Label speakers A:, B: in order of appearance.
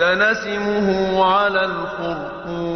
A: سنسمه على الخرطوم